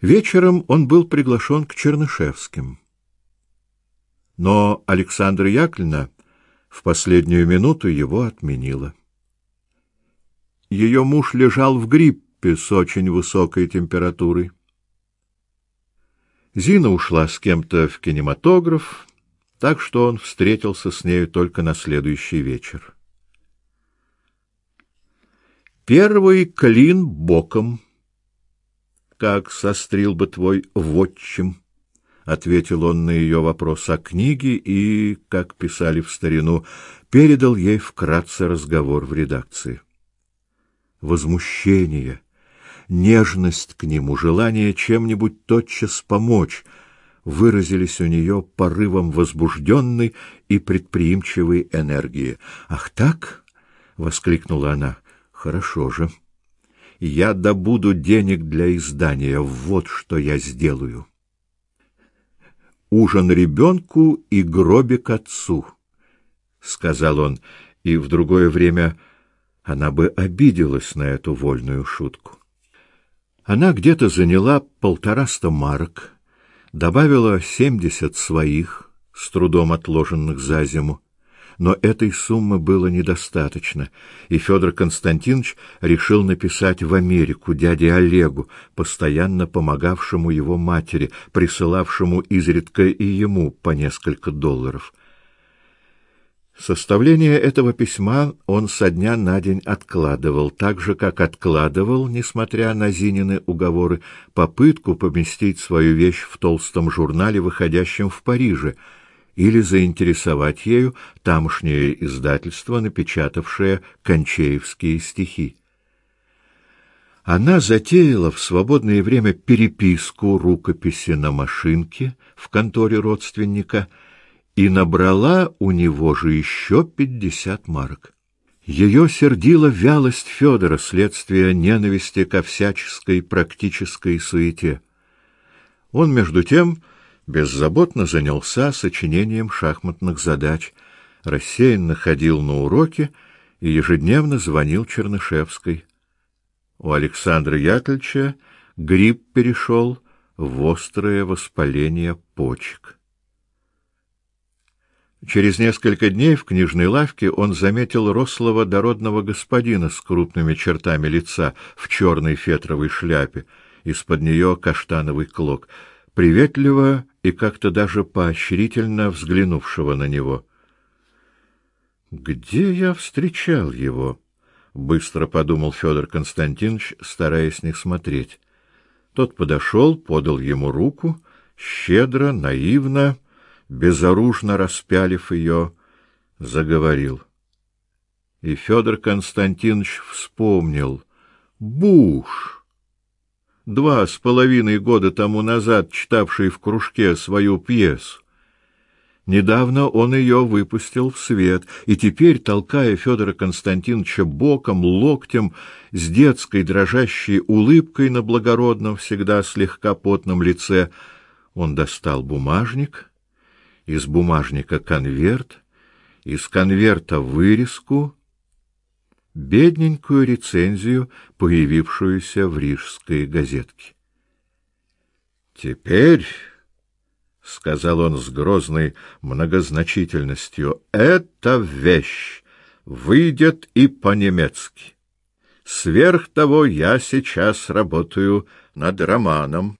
Вечером он был приглашен к Чернышевским. Но Александра Яковлевна в последнюю минуту его отменила. Ее муж лежал в гриппе с очень высокой температурой. Зина ушла с кем-то в кинематограф, так что он встретился с нею только на следующий вечер. Первый клин боком как сострил бы твой вотчим, ответил он на ее вопрос о книге и, как писали в старину, передал ей вкратце разговор в редакции. Возмущение, нежность к нему, желание чем-нибудь тотчас помочь выразились у нее порывом возбужденной и предприимчивой энергии. Ах так, воскликнула она. Хорошо же я добуду денег для издания. Вот что я сделаю. Ужин ребенку и гробик отцу, сказал он, и в другое время она бы обиделась на эту вольную шутку. Она где-то заняла полтораста марок, добавила семьдесят своих, с трудом отложенных за зиму, но этой суммы было недостаточно, и Федор Константинович решил написать в Америку дяде Олегу, постоянно помогавшему его матери, присылавшему изредка и ему по несколько долларов. Составление этого письма он со дня на день откладывал, так же как откладывал, несмотря на Зинины уговоры, попытку поместить свою вещь в толстом журнале, выходящем в Париже или заинтересовать ею тамошнее издательство, напечатавшее кончеевские стихи. Она затеяла в свободное время переписку рукописи на машинке в конторе родственника и набрала у него же еще пятьдесят марок. Ее сердила вялость Федора, следствие ненависти ко всяческой практической суете. Он между тем беззаботно занялся сочинением шахматных задач, рассеянно ходил на уроки и ежедневно звонил Чернышевской. У Александра Яковлевича грипп перешел в острое воспаление почек. Через несколько дней в книжной лавке он заметил рослого дородного господина с крупными чертами лица в черной фетровой шляпе, из-под нее каштановый клок — приветливо и как-то даже поощрительно взглянувшего на него. Где я встречал его? быстро подумал Федор Константинович, стараясь не смотреть. Тот подошел, подал ему руку, щедро, наивно, безоружно распялив ее, заговорил. И Федор Константинович вспомнил: Буш два с половиной года тому назад читавший в кружке свою пьесу. Недавно он ее выпустил в свет, и теперь, толкая Федора Константиновича боком, локтем, с детской дрожащей улыбкой на благородном, всегда слегка потном лице, он достал бумажник, из бумажника конверт, из конверта вырезку, бедненькую рецензию, появившуюся в рижской газетке. Теперь, сказал он с грозной многозначительностью, эта вещь выйдет и по-немецки. Сверх того, я сейчас работаю над романом.